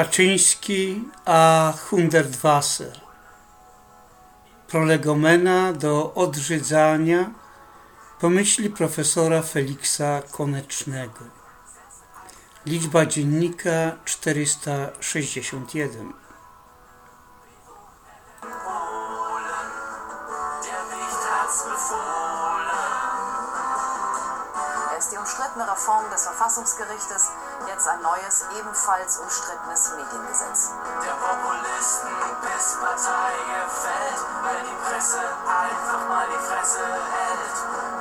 Kaczyński a Hundertwasser. Prolegomena do odrzydzania pomyśli profesora Feliksa Konecznego. Liczba dziennika 461. umstrittenes Mediengesetz. Der Populisten bis Partei gefällt, wenn die Presse einfach mal die Fresse hält.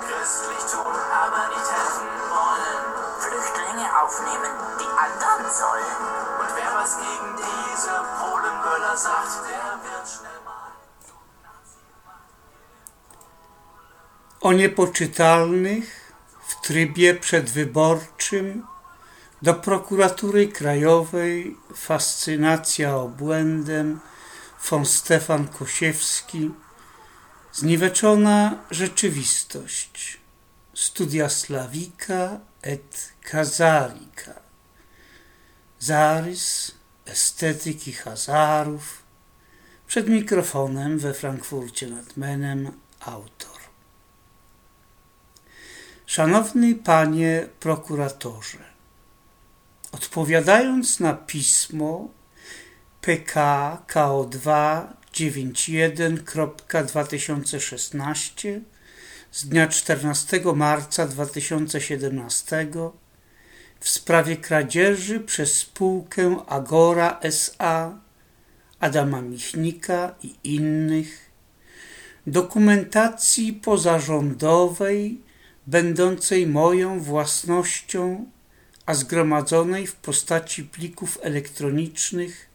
Christlich tun, aber nicht helfen wollen. Flüchtlinge aufnehmen, die anderen sollen. Und wer was gegen diese Polenböller sagt, der wird schnell mal. O niepoczytalnych w trybie przedwyborczym do prokuratury krajowej fascynacja obłędem. Von Stefan Kosiewski. Zniweczona rzeczywistość. Studia Slawika et Kazarika. Zarys estetyki Hazarów. Przed mikrofonem we Frankfurcie nad Menem autor. Szanowny panie prokuratorze, odpowiadając na pismo PK KO2 91.2016 z dnia 14 marca 2017 w sprawie kradzieży przez spółkę Agora SA Adama Michnika i innych dokumentacji pozarządowej będącej moją własnością, a zgromadzonej w postaci plików elektronicznych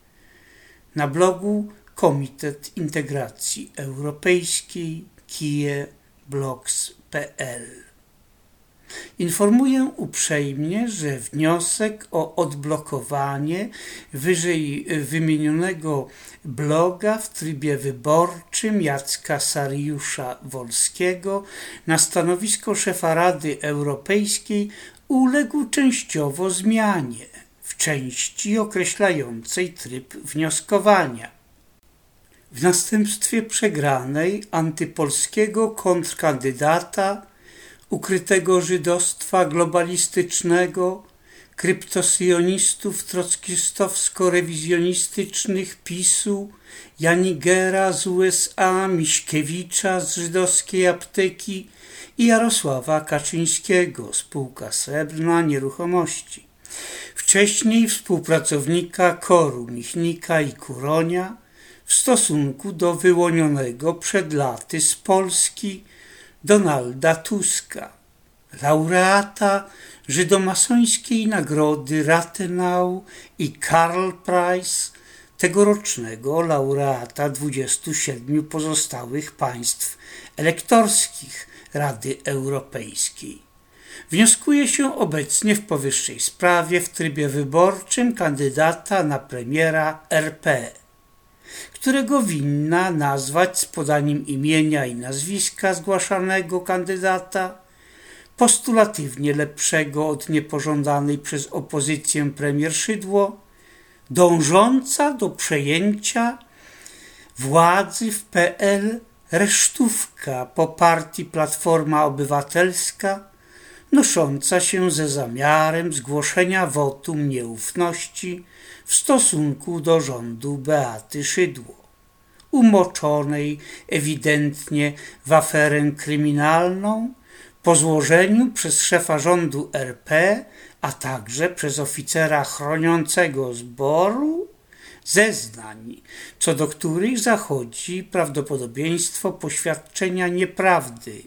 na blogu Komitet Integracji Europejskiej kije blogs.pl. Informuję uprzejmie, że wniosek o odblokowanie wyżej wymienionego bloga w trybie wyborczym Jacka Sariusza Wolskiego na stanowisko szefa Rady Europejskiej uległ częściowo zmianie w części określającej tryb wnioskowania. W następstwie przegranej antypolskiego kontrkandydata ukrytego żydostwa globalistycznego, kryptosjonistów trockistowsko-rewizjonistycznych PiSu, Janigera z USA, Miśkiewicza z żydowskiej apteki i Jarosława Kaczyńskiego, spółka Srebrna Nieruchomości. Wcześniej współpracownika Koru Michnika i Kuronia w stosunku do wyłonionego przed laty z Polski Donalda Tuska, laureata żydomasońskiej nagrody Rathenau i Karl Prize, tegorocznego laureata 27 pozostałych państw elektorskich Rady Europejskiej. Wnioskuje się obecnie w powyższej sprawie w trybie wyborczym kandydata na premiera RP którego winna nazwać z podaniem imienia i nazwiska zgłaszanego kandydata, postulatywnie lepszego od niepożądanej przez opozycję premier Szydło, dążąca do przejęcia władzy w PL resztówka po partii Platforma Obywatelska, nosząca się ze zamiarem zgłoszenia wotum nieufności w stosunku do rządu Beaty Szydło, umoczonej ewidentnie w aferę kryminalną, po złożeniu przez szefa rządu RP, a także przez oficera chroniącego zboru zeznań, co do których zachodzi prawdopodobieństwo poświadczenia nieprawdy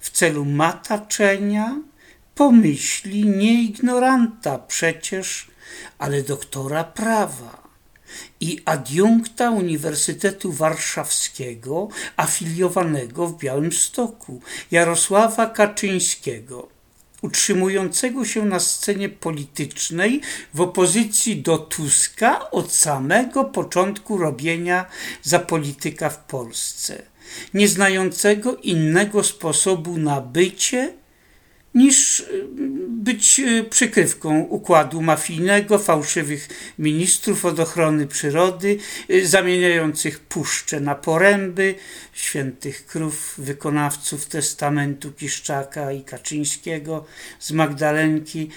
w celu mataczenia pomyśli nie ignoranta przecież, ale doktora prawa i adiunkta Uniwersytetu Warszawskiego afiliowanego w Białymstoku Jarosława Kaczyńskiego, utrzymującego się na scenie politycznej w opozycji do Tuska od samego początku robienia za polityka w Polsce, nieznającego innego sposobu na bycie niż y, być y, przykrywką układu mafijnego, fałszywych ministrów od ochrony przyrody, y, zamieniających puszcze na poręby, świętych krów, wykonawców testamentu Kiszczaka i Kaczyńskiego z Magdalenki,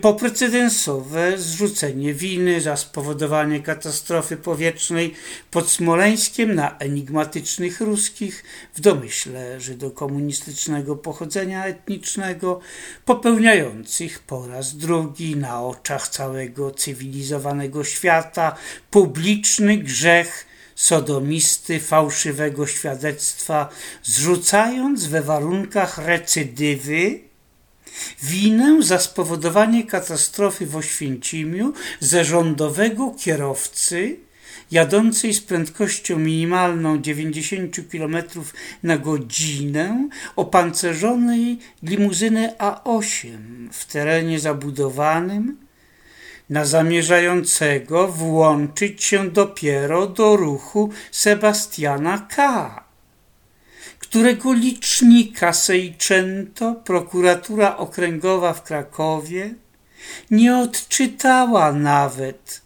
poprecedensowe zrzucenie winy za spowodowanie katastrofy powietrznej pod Smoleńskiem na enigmatycznych ruskich w domyśle żydokomunistycznego pochodzenia etnicznego, popełniających po raz drugi na oczach całego cywilizowanego świata publiczny grzech sodomisty fałszywego świadectwa, zrzucając we warunkach recydywy winę za spowodowanie katastrofy w Oświęcimiu ze rządowego kierowcy jadącej z prędkością minimalną 90 km na godzinę opancerzonej limuzyny A8 w terenie zabudowanym na zamierzającego włączyć się dopiero do ruchu Sebastiana K., którego licznika Seicento prokuratura okręgowa w Krakowie nie odczytała nawet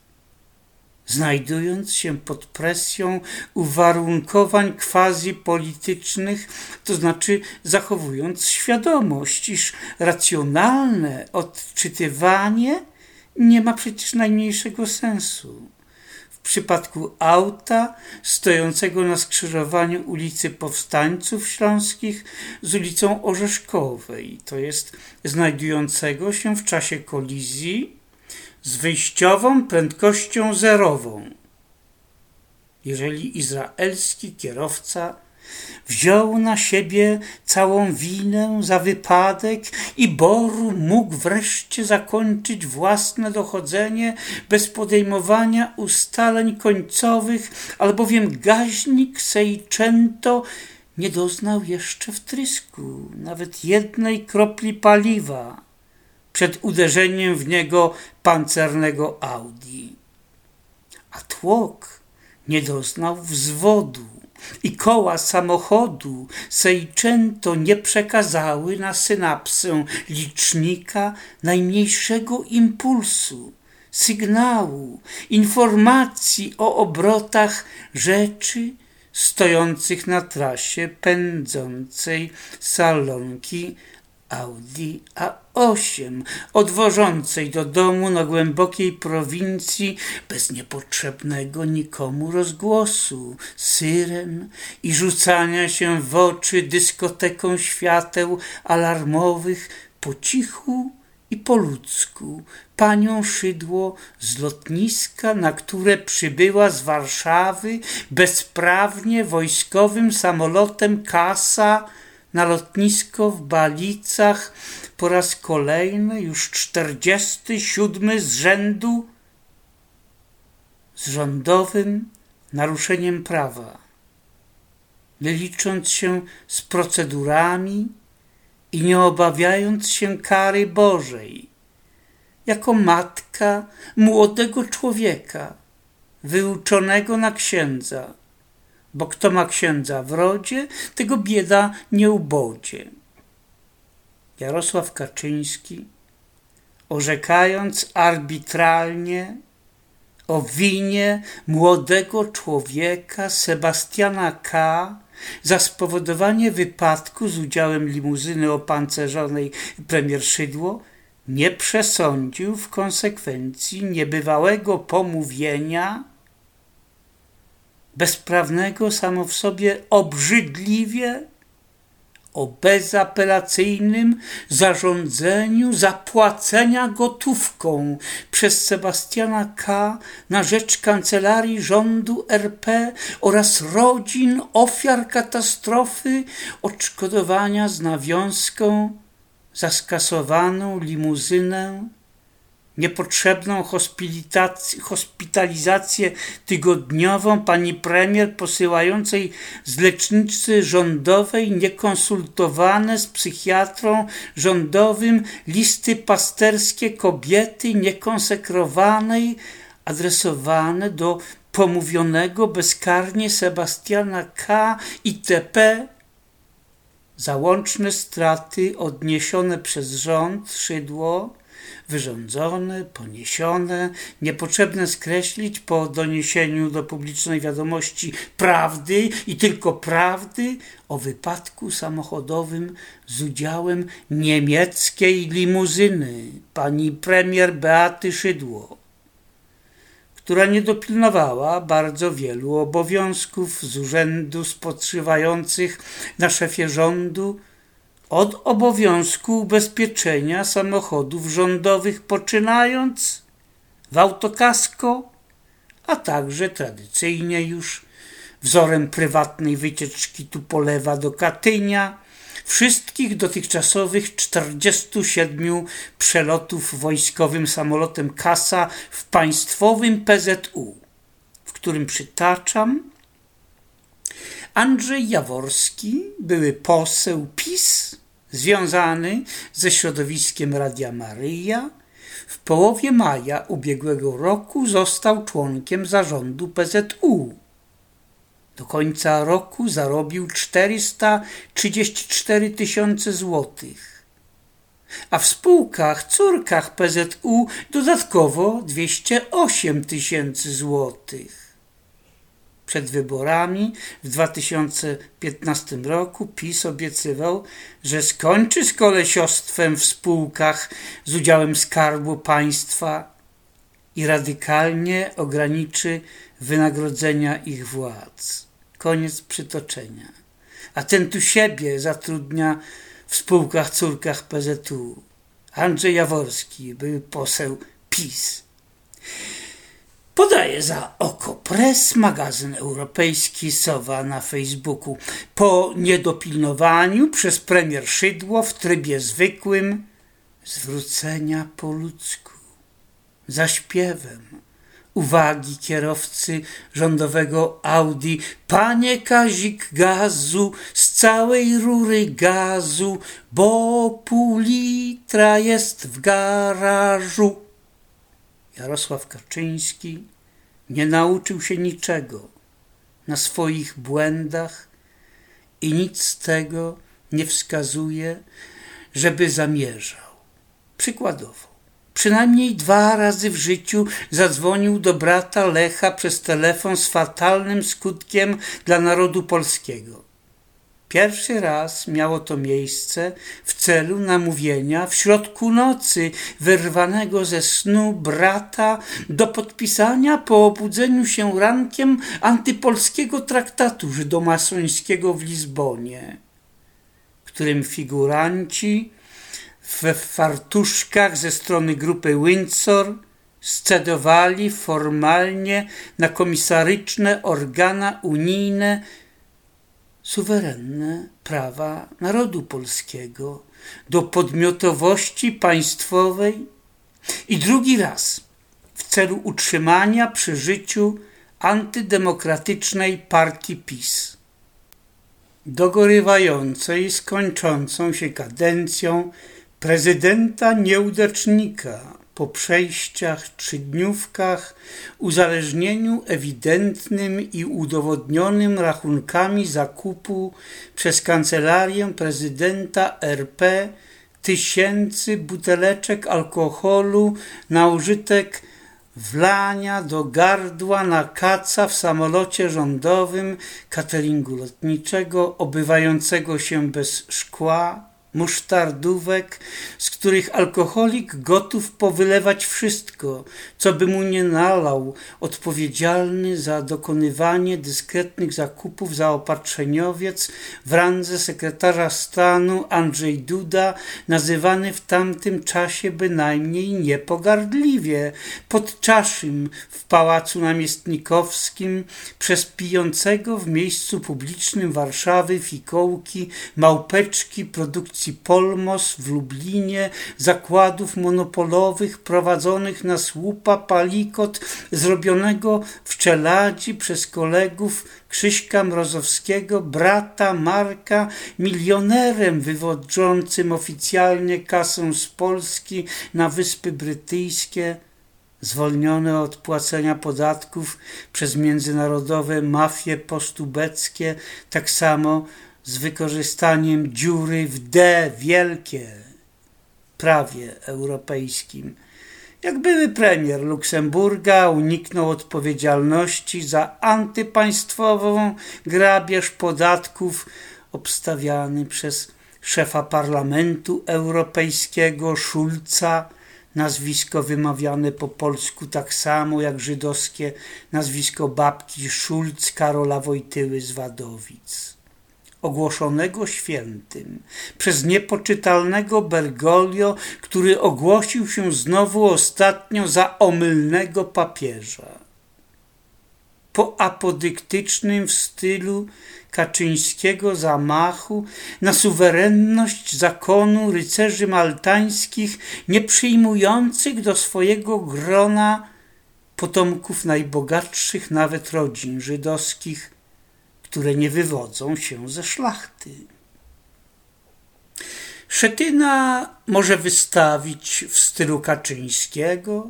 znajdując się pod presją uwarunkowań quasi-politycznych, to znaczy zachowując świadomość, iż racjonalne odczytywanie nie ma przecież najmniejszego sensu. W przypadku auta stojącego na skrzyżowaniu ulicy Powstańców Śląskich z ulicą Orzeszkowej, to jest znajdującego się w czasie kolizji z wyjściową prędkością zerową. Jeżeli izraelski kierowca wziął na siebie całą winę za wypadek i Bor mógł wreszcie zakończyć własne dochodzenie bez podejmowania ustaleń końcowych, albowiem gaźnik Seicento nie doznał jeszcze wtrysku nawet jednej kropli paliwa przed uderzeniem w niego pancernego Audi. A tłok nie doznał wzwodu i koła samochodu Seicento nie przekazały na synapsę licznika najmniejszego impulsu, sygnału, informacji o obrotach rzeczy stojących na trasie pędzącej salonki Audi A8, odwożącej do domu na głębokiej prowincji bez niepotrzebnego nikomu rozgłosu, syren i rzucania się w oczy dyskoteką świateł alarmowych po cichu i po ludzku. Panią Szydło z lotniska, na które przybyła z Warszawy bezprawnie wojskowym samolotem Kasa na lotnisko w Balicach po raz kolejny, już czterdziesty siódmy z rzędu z rządowym naruszeniem prawa, nie licząc się z procedurami i nie obawiając się kary Bożej, jako matka młodego człowieka, wyuczonego na księdza, bo kto ma księdza w rodzie, tego bieda nie ubodzie. Jarosław Kaczyński, orzekając arbitralnie o winie młodego człowieka Sebastiana K. za spowodowanie wypadku z udziałem limuzyny opancerzonej premier Szydło, nie przesądził w konsekwencji niebywałego pomówienia bezprawnego samo w sobie obrzydliwie o bezapelacyjnym zarządzeniu zapłacenia gotówką przez Sebastiana K. na rzecz Kancelarii Rządu RP oraz rodzin ofiar katastrofy odszkodowania z nawiązką za skasowaną limuzynę niepotrzebną hospitalizację tygodniową pani premier posyłającej z lecznicy rządowej niekonsultowane z psychiatrą rządowym listy pasterskie kobiety niekonsekrowanej adresowane do pomówionego bezkarnie Sebastiana K. itp za łączne straty odniesione przez rząd Szydło, wyrządzone, poniesione, niepotrzebne skreślić po doniesieniu do publicznej wiadomości prawdy i tylko prawdy o wypadku samochodowym z udziałem niemieckiej limuzyny pani premier Beaty Szydło która nie dopilnowała bardzo wielu obowiązków z urzędu spoczywających na szefie rządu, od obowiązku ubezpieczenia samochodów rządowych poczynając w autokasko, a także tradycyjnie już wzorem prywatnej wycieczki Tupolewa do Katynia, wszystkich dotychczasowych 47 przelotów wojskowym samolotem Kasa w państwowym PZU, w którym przytaczam Andrzej Jaworski, były poseł PiS, związany ze środowiskiem Radia Maryja, w połowie maja ubiegłego roku został członkiem zarządu PZU do końca roku zarobił 434 tysiące złotych, a w spółkach, córkach PZU dodatkowo 208 tysięcy złotych. Przed wyborami w 2015 roku PiS obiecywał, że skończy z kolesiostwem w spółkach z udziałem Skarbu Państwa i radykalnie ograniczy wynagrodzenia ich władz. Koniec przytoczenia. A ten tu siebie zatrudnia w spółkach, córkach PZU. Andrzej Jaworski był poseł PiS. Podaje za oko Press, magazyn europejski Sowa na Facebooku. Po niedopilnowaniu przez premier Szydło w trybie zwykłym zwrócenia po ludzku, za śpiewem, uwagi kierowcy rządowego Audi. Panie Kazik gazu, z całej rury gazu, bo pół litra jest w garażu. Jarosław Kaczyński nie nauczył się niczego na swoich błędach i nic z tego nie wskazuje, żeby zamierzał. Przykładowo, Przynajmniej dwa razy w życiu zadzwonił do brata Lecha przez telefon z fatalnym skutkiem dla narodu polskiego. Pierwszy raz miało to miejsce w celu namówienia w środku nocy wyrwanego ze snu brata do podpisania po obudzeniu się rankiem antypolskiego traktatu żydomasońskiego w Lizbonie, którym figuranci w fartuszkach ze strony grupy Windsor scedowali formalnie na komisaryczne organa unijne suwerenne prawa narodu polskiego do podmiotowości państwowej i drugi raz w celu utrzymania przy życiu antydemokratycznej partii PiS, dogorywającej skończącą się kadencją prezydenta nieudacznika po przejściach, trzydniówkach, uzależnieniu ewidentnym i udowodnionym rachunkami zakupu przez kancelarię prezydenta RP tysięcy buteleczek alkoholu na użytek wlania do gardła na kaca w samolocie rządowym cateringu lotniczego obywającego się bez szkła, musztardówek, z których alkoholik gotów powylewać wszystko, co by mu nie nalał, odpowiedzialny za dokonywanie dyskretnych zakupów zaopatrzeniowiec w randze sekretarza stanu Andrzej Duda, nazywany w tamtym czasie bynajmniej niepogardliwie, podczaszym w Pałacu Namiestnikowskim przez pijącego w miejscu publicznym Warszawy fikołki, małpeczki produkcji produkcji Polmos w Lublinie, zakładów monopolowych prowadzonych na słupa palikot zrobionego w Czeladzi przez kolegów Krzyśka Mrozowskiego, brata Marka, milionerem wywodzącym oficjalnie kasę z Polski na Wyspy Brytyjskie, zwolnione od płacenia podatków przez międzynarodowe mafie postubeckie, tak samo z wykorzystaniem dziury w D wielkie prawie europejskim. Jak były premier Luksemburga uniknął odpowiedzialności za antypaństwową grabież podatków obstawiany przez szefa Parlamentu Europejskiego Schulza, nazwisko wymawiane po polsku tak samo jak żydowskie nazwisko babki Schulz Karola Wojtyły z Wadowic ogłoszonego świętym przez niepoczytalnego Bergoglio, który ogłosił się znowu ostatnio za omylnego papieża. Po apodyktycznym w stylu kaczyńskiego zamachu na suwerenność zakonu rycerzy maltańskich, nie przyjmujących do swojego grona potomków najbogatszych nawet rodzin żydowskich, które nie wywodzą się ze szlachty. Szetyna może wystawić w stylu Kaczyńskiego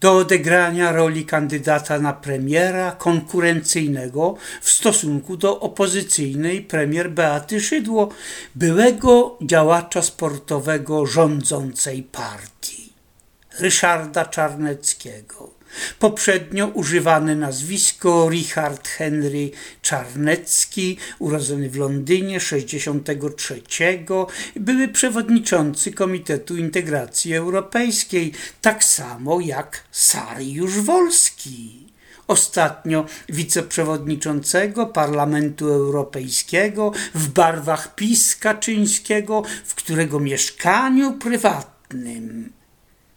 do odegrania roli kandydata na premiera konkurencyjnego w stosunku do opozycyjnej premier Beaty Szydło, byłego działacza sportowego rządzącej partii, Ryszarda Czarneckiego Poprzednio używane nazwisko Richard Henry Czarnecki, urodzony w Londynie 63, były przewodniczący Komitetu Integracji Europejskiej, tak samo jak Sariusz Wolski. Ostatnio wiceprzewodniczącego Parlamentu Europejskiego w barwach PiS Kaczyńskiego, w którego mieszkaniu prywatnym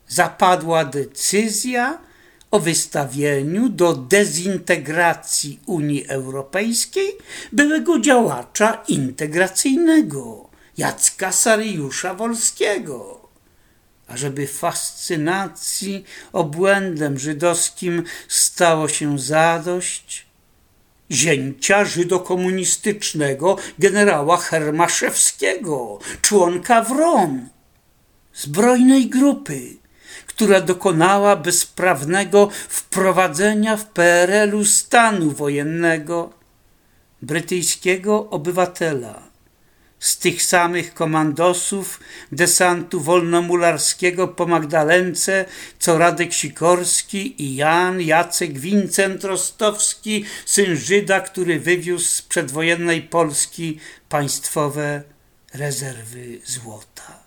zapadła decyzja o wystawieniu do dezintegracji Unii Europejskiej byłego działacza integracyjnego Jacka Sariusza Wolskiego. Ażeby fascynacji obłędem żydowskim stało się zadość, zięcia żydokomunistycznego generała Hermaszewskiego, członka WRON, zbrojnej grupy, która dokonała bezprawnego wprowadzenia w PRL-u stanu wojennego brytyjskiego obywatela. Z tych samych komandosów desantu wolnomularskiego po Magdalence, co Radek Sikorski i Jan Jacek Wincent Rostowski, syn Żyda, który wywiózł z przedwojennej Polski państwowe rezerwy złota,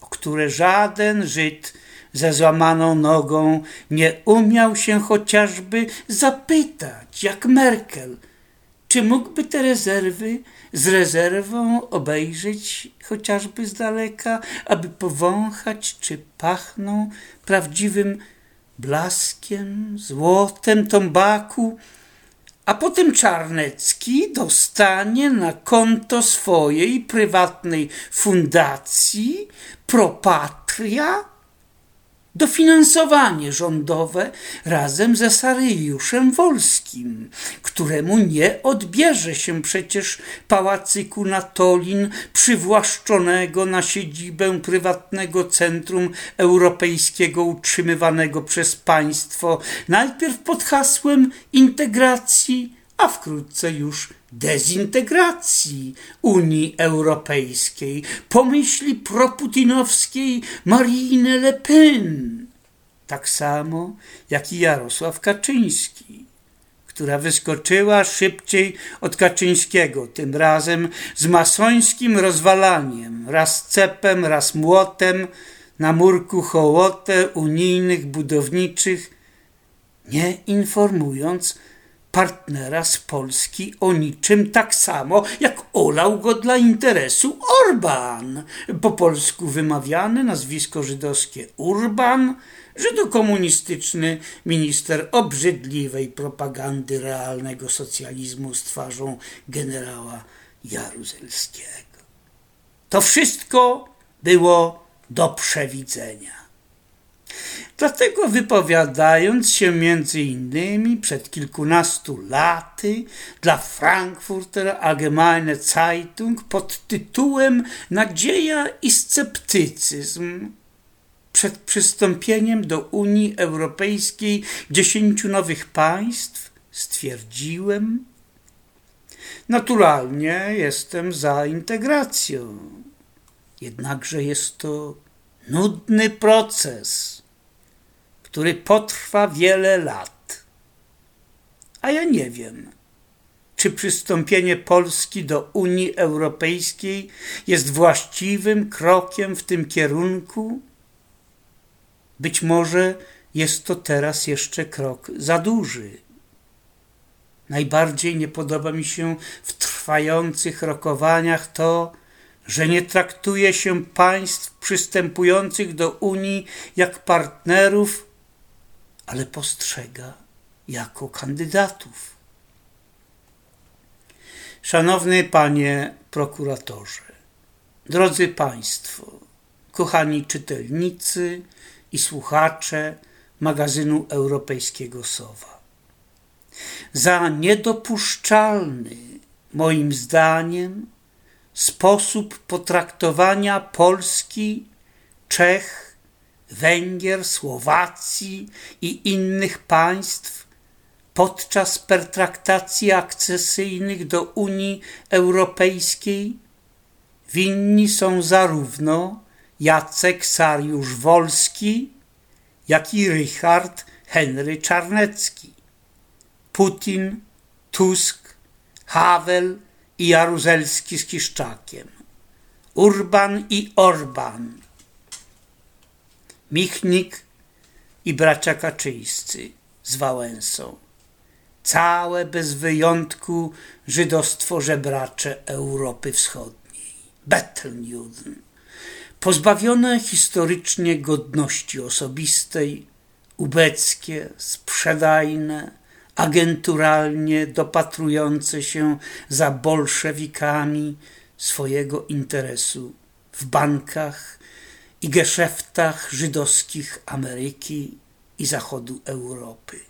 o które żaden Żyd ze złamaną nogą nie umiał się chociażby zapytać, jak Merkel, czy mógłby te rezerwy z rezerwą obejrzeć chociażby z daleka, aby powąchać, czy pachną prawdziwym blaskiem, złotem, tombaku, a potem Czarnecki dostanie na konto swojej prywatnej fundacji Propatria dofinansowanie rządowe razem ze Saryjuszem Wolskim, któremu nie odbierze się przecież pałacyku na Tolin przywłaszczonego na siedzibę prywatnego centrum europejskiego utrzymywanego przez państwo najpierw pod hasłem integracji, a wkrótce już dezintegracji Unii Europejskiej, pomyśli proputinowskiej Marine Le Pen, tak samo jak i Jarosław Kaczyński, która wyskoczyła szybciej od Kaczyńskiego, tym razem z masońskim rozwalaniem, raz cepem, raz młotem, na murku hołotę unijnych budowniczych, nie informując partnera z Polski o niczym tak samo, jak olał go dla interesu Orban. Po polsku wymawiane nazwisko żydowskie Urban, żydokomunistyczny minister obrzydliwej propagandy realnego socjalizmu z twarzą generała Jaruzelskiego. To wszystko było do przewidzenia. Dlatego wypowiadając się między innymi przed kilkunastu laty dla Frankfurter Allgemeine Zeitung pod tytułem Nadzieja i sceptycyzm przed przystąpieniem do Unii Europejskiej dziesięciu nowych państw stwierdziłem, Naturalnie jestem za integracją. Jednakże jest to nudny proces, który potrwa wiele lat. A ja nie wiem, czy przystąpienie Polski do Unii Europejskiej jest właściwym krokiem w tym kierunku. Być może jest to teraz jeszcze krok za duży. Najbardziej nie podoba mi się w trwających rokowaniach to, że nie traktuje się państw przystępujących do Unii jak partnerów, ale postrzega jako kandydatów. Szanowny panie prokuratorze, drodzy państwo, kochani czytelnicy i słuchacze magazynu europejskiego Sowa. Za niedopuszczalny, moim zdaniem, sposób potraktowania Polski, Czech, Węgier, Słowacji i innych państw podczas pertraktacji akcesyjnych do Unii Europejskiej? Winni są zarówno Jacek Sariusz Wolski, jak i Richard Henry Czarnecki. Putin, Tusk, Havel i Jaruzelski z Kiszczakiem, Urban i Orban, Michnik i bracia Kaczyńscy z Wałęsą. Całe bez wyjątku żydostwo żebracze Europy Wschodniej. Bettelnjuden. Pozbawione historycznie godności osobistej, ubeckie, sprzedajne, agenturalnie dopatrujące się za bolszewikami swojego interesu w bankach i geszeftach żydowskich Ameryki i zachodu Europy.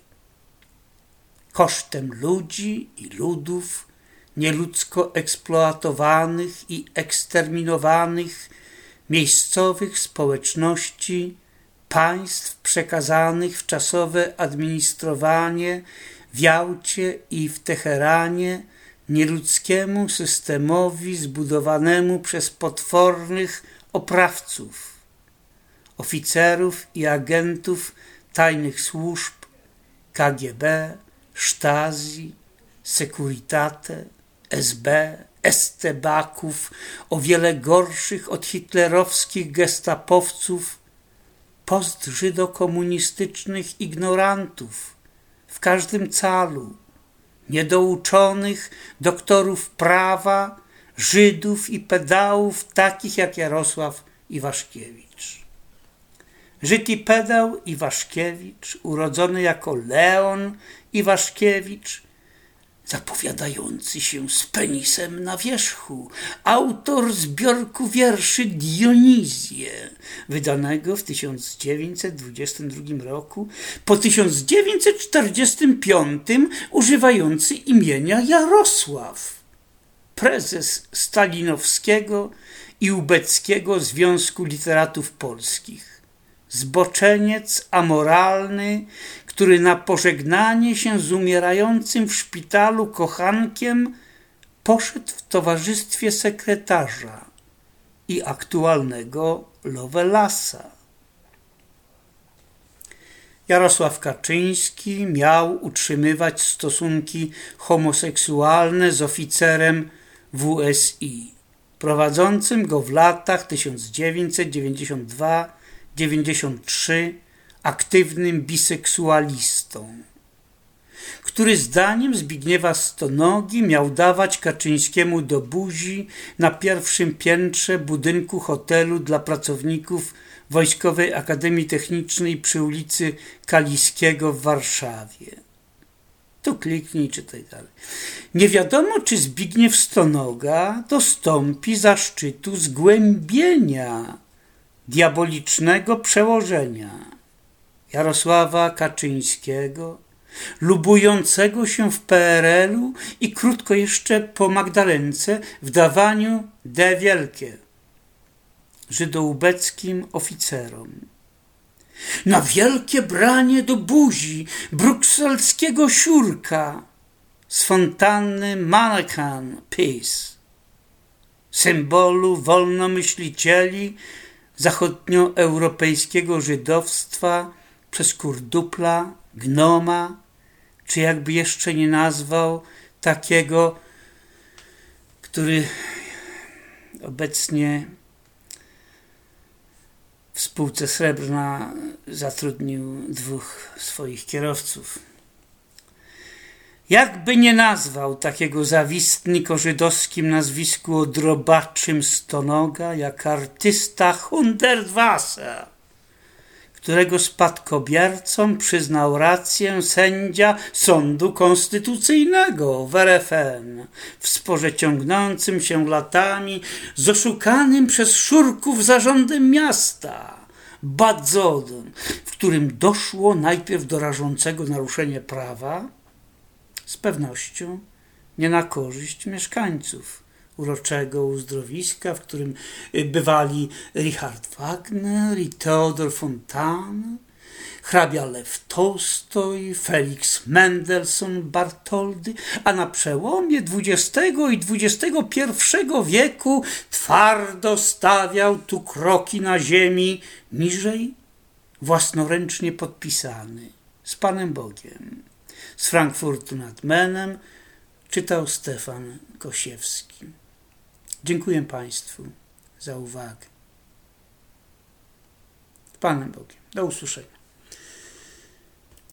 Kosztem ludzi i ludów nieludzko eksploatowanych i eksterminowanych miejscowych społeczności państw przekazanych w czasowe administrowanie w Jałcie i w Teheranie nieludzkiemu systemowi zbudowanemu przez potwornych oprawców, oficerów i agentów tajnych służb KGB, Stasi, Securitate, SB, estebaków, o wiele gorszych od hitlerowskich gestapowców, postżydokomunistycznych ignorantów w każdym calu, niedouczonych doktorów prawa, Żydów i pedałów takich jak Jarosław Iwaszkiewicz. Żyd i pedał Iwaszkiewicz, urodzony jako Leon Iwaszkiewicz, zapowiadający się z penisem na wierzchu, autor zbiorku wierszy Dionizję, wydanego w 1922 roku, po 1945 używający imienia Jarosław, prezes Stalinowskiego i Ubeckiego Związku Literatów Polskich zboczeniec amoralny, który na pożegnanie się z umierającym w szpitalu kochankiem poszedł w towarzystwie sekretarza i aktualnego Lovelasa. Jarosław Kaczyński miał utrzymywać stosunki homoseksualne z oficerem WSI, prowadzącym go w latach 1992 93 aktywnym biseksualistą, który zdaniem Zbigniewa Stonogi miał dawać Kaczyńskiemu do buzi na pierwszym piętrze budynku hotelu dla pracowników Wojskowej Akademii Technicznej przy ulicy Kaliskiego w Warszawie. Tu kliknij, czytaj dalej. Nie wiadomo, czy Zbigniew Stonoga dostąpi zaszczytu zgłębienia diabolicznego przełożenia Jarosława Kaczyńskiego, lubującego się w PRL-u i krótko jeszcze po Magdalence w dawaniu de wielkie żydoubeckim oficerom. Na wielkie branie do buzi brukselskiego siurka z fontanny Mannequin Peace, symbolu wolnomyślicieli zachodnioeuropejskiego żydowstwa przez kurdupla, gnoma, czy jakby jeszcze nie nazwał takiego, który obecnie w spółce Srebrna zatrudnił dwóch swoich kierowców. Jakby nie nazwał takiego zawistnik o żydowskim nazwisku odrobaczym stonoga, jak artysta Hundertwasser, którego spadkobiercom przyznał rację sędzia Sądu Konstytucyjnego w RFN w sporze ciągnącym się latami z oszukanym przez szurków zarządem miasta. Bad Zodem, w którym doszło najpierw do rażącego naruszenia prawa, z pewnością nie na korzyść mieszkańców uroczego uzdrowiska, w którym y, bywali Richard Wagner i Theodor Fontane, hrabia Lew Tolstoj, Felix Mendelssohn Bartoldy, a na przełomie XX i XXI wieku twardo stawiał tu kroki na ziemi niżej własnoręcznie podpisany z Panem Bogiem. Z Frankfurtu nad Menem czytał Stefan Kosiewski. Dziękuję Państwu za uwagę. Panem Bogiem. Do usłyszenia.